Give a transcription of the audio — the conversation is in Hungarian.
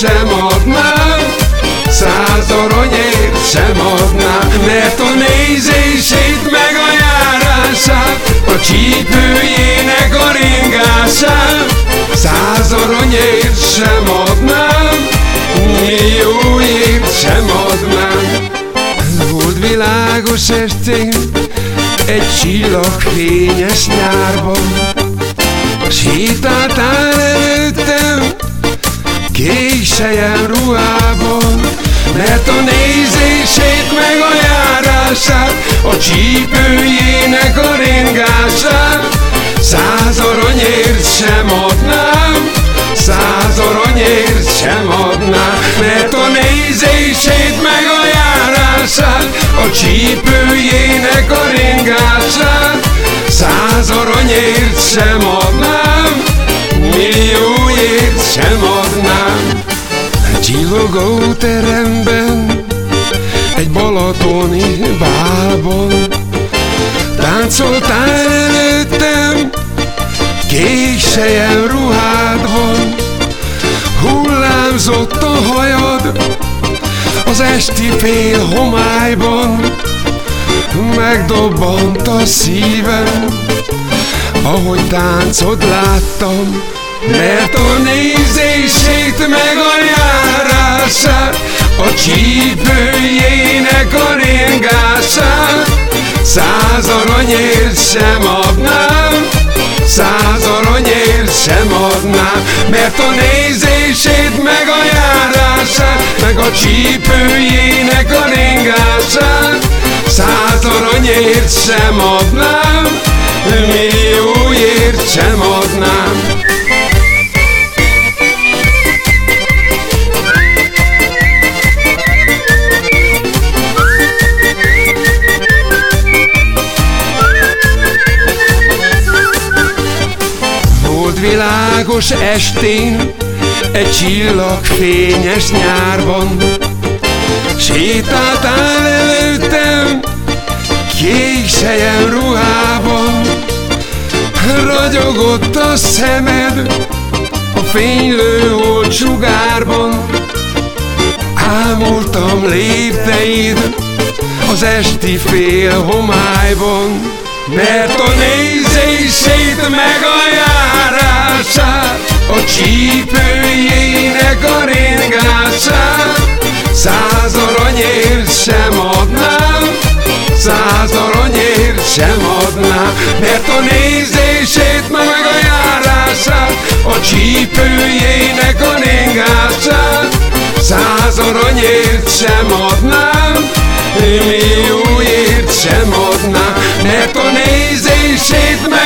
Sem adnám Száz aranyért sem adnám Mert a nézését meg a járását A csípőjének a ringását Száz aranyért sem adnám Millióért sem adnám Volt világos estén Egy csillag fényes nyárban Sétáltál Késeljen ruhában Mert a nézését meg a járását A csípőjének a ringását Száz aranyért sem adnám Száz aranyért sem adnám Mert a nézését meg a járását A csípőjének a ringását Száz aranyért sem adnám Millióért sem Teremben Egy balatoni bálban Táncoltál előttem Kék sejem ruhádban Hullámzott a hajad Az esti fél homályban. Megdobbant a szívem Ahogy táncod láttam Mert a nézését meg a járását A csípőjének a ringását Száz aranyért sem adnám Száz aranyért sem adnám Mert a nézését meg a járását Meg a csípőjének a ringását Száz aranyért sem adnám Millióért sem adnám Volt világos estén Egy csillag fényes nyárban. Sétáltál előttem Kék sejem ruhában. Ragyogott a szemed A fénylő holt sugárban. Ámultam lépteid Az esti fél homályban Mert a nézését csípőjének a ringását Száz aranyért sem adnám Száz aranyért sem adnám Mert a nézését meg a járását A csípőjének a ringását Száz aranyért sem adnám Millióért sem adnám Mert a nézését meg